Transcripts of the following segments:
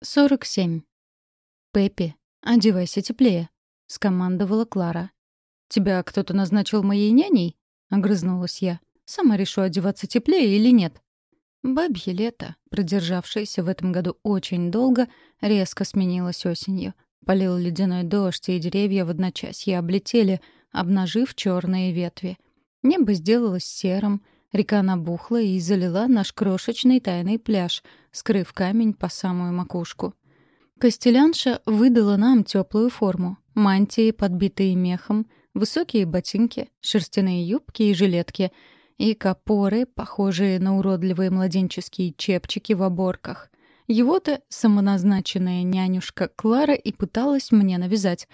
47. «Пеппи, одевайся теплее», — скомандовала Клара. «Тебя кто-то назначил моей няней?» — огрызнулась я. «Сама решу, одеваться теплее или нет». Бабье лето, продержавшееся в этом году очень долго, резко сменилось осенью. Полил ледяной дождь, и деревья в одночасье облетели, обнажив черные ветви. Небо сделалось серым, река набухла и залила наш крошечный тайный пляж, скрыв камень по самую макушку. Костелянша выдала нам теплую форму. Мантии, подбитые мехом, высокие ботинки, шерстяные юбки и жилетки — и капоры, похожие на уродливые младенческие чепчики в оборках. Его-то самоназначенная нянюшка Клара и пыталась мне навязать.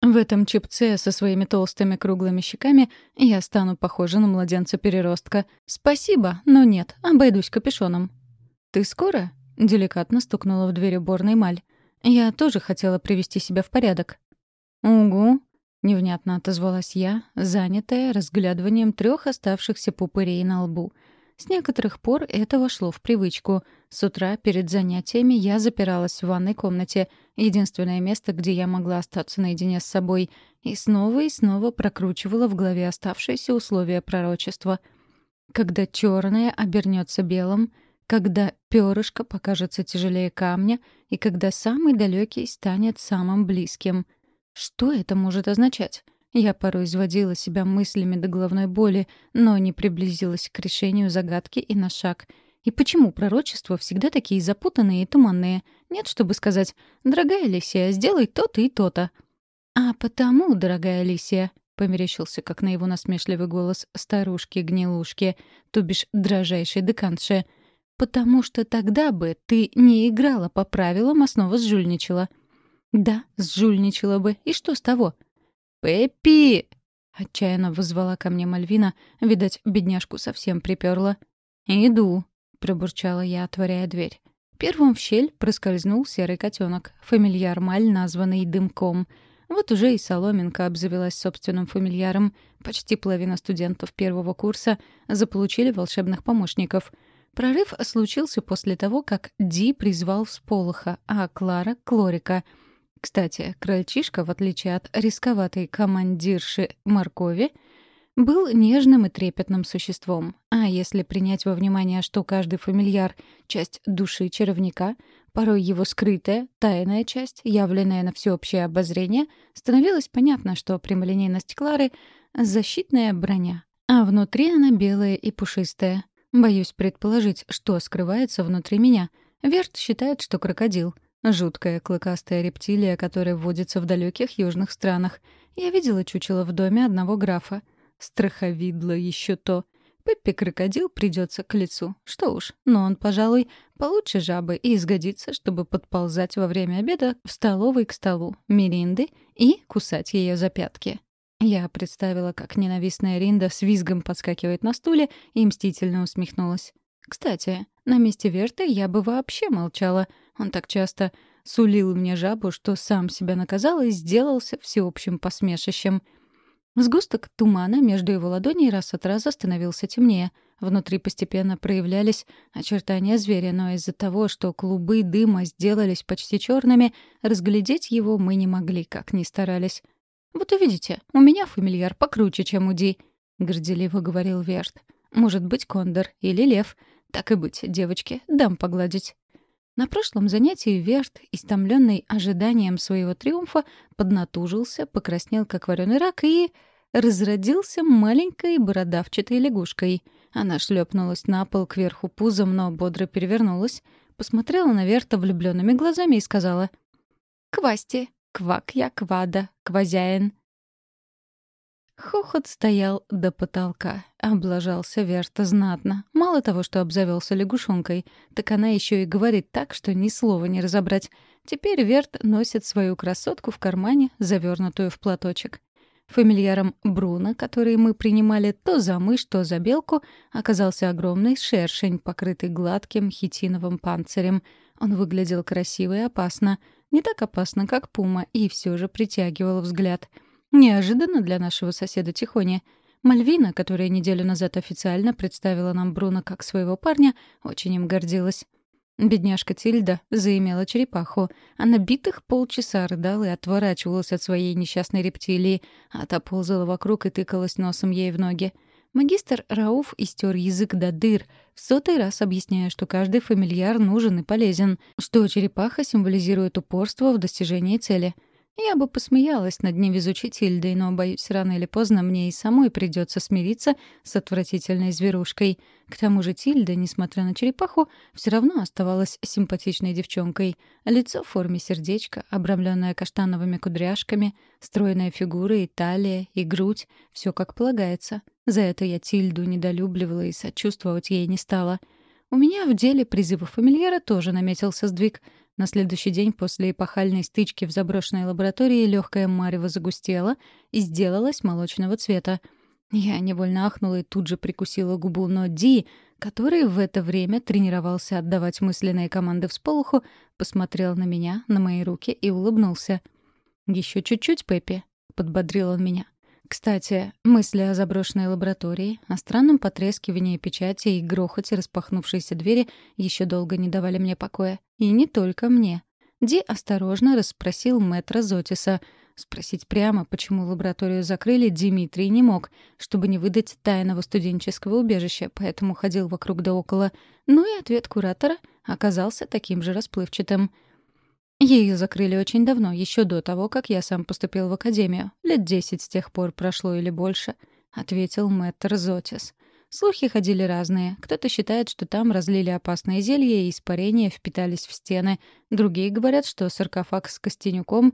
В этом чепце со своими толстыми круглыми щеками я стану похожа на младенца-переростка. Спасибо, но нет, обойдусь капюшоном. «Ты скоро?» — деликатно стукнула в дверь уборной Маль. Я тоже хотела привести себя в порядок. «Угу», — невнятно отозвалась я, занятая разглядыванием трех оставшихся пупырей на лбу. С некоторых пор это вошло в привычку. С утра перед занятиями я запиралась в ванной комнате, единственное место, где я могла остаться наедине с собой, и снова и снова прокручивала в голове оставшиеся условия пророчества. Когда черное обернется белым, когда перышко покажется тяжелее камня, и когда самый далекий станет самым близким — что это может означать? Я порой изводила себя мыслями до головной боли, но не приблизилась к решению загадки и на шаг. И почему пророчества всегда такие запутанные и туманные? Нет, чтобы сказать «Дорогая Алисия, сделай то-то и то-то». «А потому, дорогая Алисия», — померещился, как на его насмешливый голос старушки-гнилушки, то бишь дрожайшей деканши, «потому что тогда бы ты не играла по правилам, а снова сжульничала». Да, сжульничала бы. И что с того? «Пеппи!» — отчаянно вызвала ко мне Мальвина. Видать, бедняжку совсем приперла. «Иду», — пробурчала я, отворяя дверь. Первым в щель проскользнул серый котенок, фамильяр Маль, названный Дымком. Вот уже и Соломенко обзавелась собственным фамильяром. Почти половина студентов первого курса заполучили волшебных помощников. Прорыв случился после того, как Ди призвал всполоха, а Клара — Клорика — кстати, крольчишка, в отличие от рисковатой командирши Моркови, был нежным и трепетным существом. А если принять во внимание, что каждый фамильяр — часть души чаровника, порой его скрытая, тайная часть, явленная на всеобщее обозрение, становилось понятно, что прямолинейность Клары — защитная броня, а внутри она белая и пушистая. Боюсь предположить, что скрывается внутри меня. Верт считает, что крокодил — Жуткая клыкастая рептилия, которая водится в далеких южных странах. Я видела чучело в доме одного графа. Страховидло еще то. Пеппи-крокодил придется к лицу. Что уж, но он, пожалуй, получше жабы и изгодится, чтобы подползать во время обеда в столовой к столу Миринды и кусать ее за пятки. Я представила, как ненавистная Ринда с визгом подскакивает на стуле и мстительно усмехнулась. Кстати, на месте Верты я бы вообще молчала — он так часто сулил мне жабу, что сам себя наказал и сделался всеобщим посмешищем. Сгусток тумана между его ладоней раз от раза становился темнее. Внутри постепенно проявлялись очертания зверя, но из-за того, что клубы дыма сделались почти черными, разглядеть его мы не могли, как ни старались. «Вот увидите, у меня фамильяр покруче, чем у Ди», — горделиво говорил Верт. «Может быть, кондор или лев. Так и быть, девочки, дам погладить». На прошлом занятии Верт, истомленный ожиданием своего триумфа, поднатужился, покраснел, как вареный рак, и разродился маленькой бородавчатой лягушкой. Она шлепнулась на пол кверху пузом, но бодро перевернулась, посмотрела на Верта влюбленными глазами и сказала «Квасти, квак я квада, квазяин». Хохот стоял до потолка. Облажался Верта знатно. Мало того, что обзавелся лягушонкой, так она еще и говорит так, что ни слова не разобрать. Теперь Верт носит свою красотку в кармане, завернутую в платочек. Фамильяром Бруно, который мы принимали то за мышь, то за белку, оказался огромный шершень, покрытый гладким хитиновым панцирем. Он выглядел красиво и опасно. Не так опасно, как пума, и все же притягивал взгляд — Неожиданно для нашего соседа Тихони. Мальвина, которая неделю назад официально представила нам Бруно как своего парня, очень им гордилась. Бедняжка Тильда заимела черепаху. Она битых полчаса рыдала и отворачивалась от своей несчастной рептилии, а та ползала вокруг и тыкалась носом ей в ноги. Магистр Рауф истер язык до дыр, в сотый раз объясняя, что каждый фамильяр нужен и полезен, что черепаха символизирует упорство в достижении цели — я бы посмеялась над невезучей Тильдой, но, боюсь, рано или поздно мне и самой придется смириться с отвратительной зверушкой. К тому же Тильда, несмотря на черепаху, все равно оставалась симпатичной девчонкой. Лицо в форме сердечка, обрамленное каштановыми кудряшками, стройная фигура и талия, и грудь — все как полагается. За это я Тильду недолюбливала и сочувствовать ей не стала. У меня в деле призыва фамильяра тоже наметился сдвиг — на следующий день после эпохальной стычки в заброшенной лаборатории легкая марево загустела и сделалась молочного цвета. Я невольно ахнула и тут же прикусила губу, но Ди, который в это время тренировался отдавать мысленные команды всполоху, посмотрел на меня, на мои руки и улыбнулся. «Еще чуть-чуть, Пеппи», — подбодрил он меня. Кстати, мысли о заброшенной лаборатории, о странном потрескивании печати и грохоте распахнувшейся двери еще долго не давали мне покоя. И не только мне. Ди осторожно расспросил мэтра Зотиса. Спросить прямо, почему лабораторию закрыли, Дмитрий не мог, чтобы не выдать тайного студенческого убежища, поэтому ходил вокруг да около. Ну и ответ куратора оказался таким же расплывчатым — ее закрыли очень давно, еще до того, как я сам поступил в академию. Лет десять с тех пор прошло или больше, — ответил мэтр Зотис. Слухи ходили разные. Кто-то считает, что там разлили опасное зелье и испарения впитались в стены. Другие говорят, что саркофаг с костенюком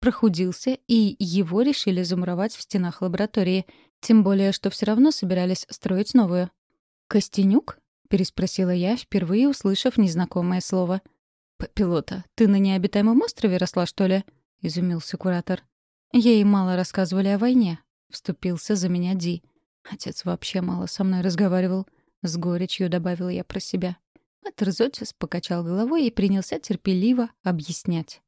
прохудился, и его решили замуровать в стенах лаборатории. Тем более, что все равно собирались строить новую. «Костенюк?» — переспросила я, впервые услышав незнакомое слово. «Пилота, ты на необитаемом острове росла, что ли?» — изумился куратор. «Ей мало рассказывали о войне», — вступился за меня Ди. Отец вообще мало со мной разговаривал. С горечью добавил я про себя. Мэтр Зотис покачал головой и принялся терпеливо объяснять.